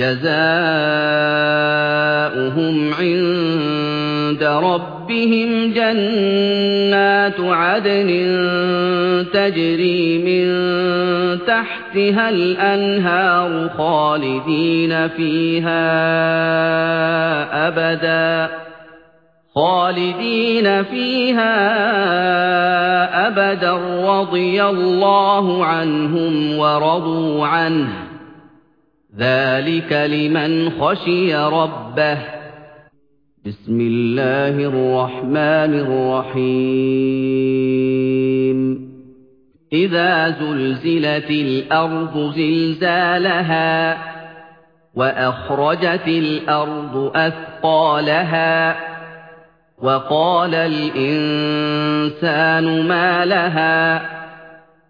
جَزَاؤُهُمْ عِندَ رَبِّهِمْ جَنَّاتُ عَدْنٍ تَجْرِي مِن تَحْتِهَا الْأَنْهَارُ خَالِدِينَ فِيهَا أَبَدًا خالدين فيها أبدا رضي الله عنهم ورضوا عنه ذلك لمن خشي ربه بسم الله الرحمن الرحيم إذا زلزلت الأرض زلزالها وأخرجت الأرض أثقالها وقال الإنسان ما لها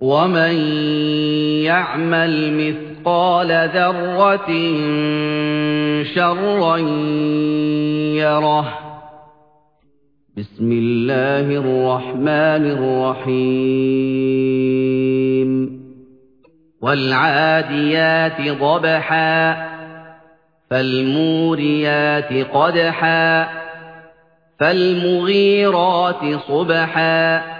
ومن يعمل مثقال ذرة شرا يره بسم الله الرحمن الرحيم والعاديات ضبحا فالموريات قدحا فالمغيرات صبحا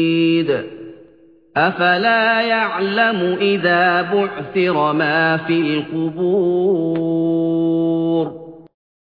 أفلا يعلم إذا بعثر ما في القبور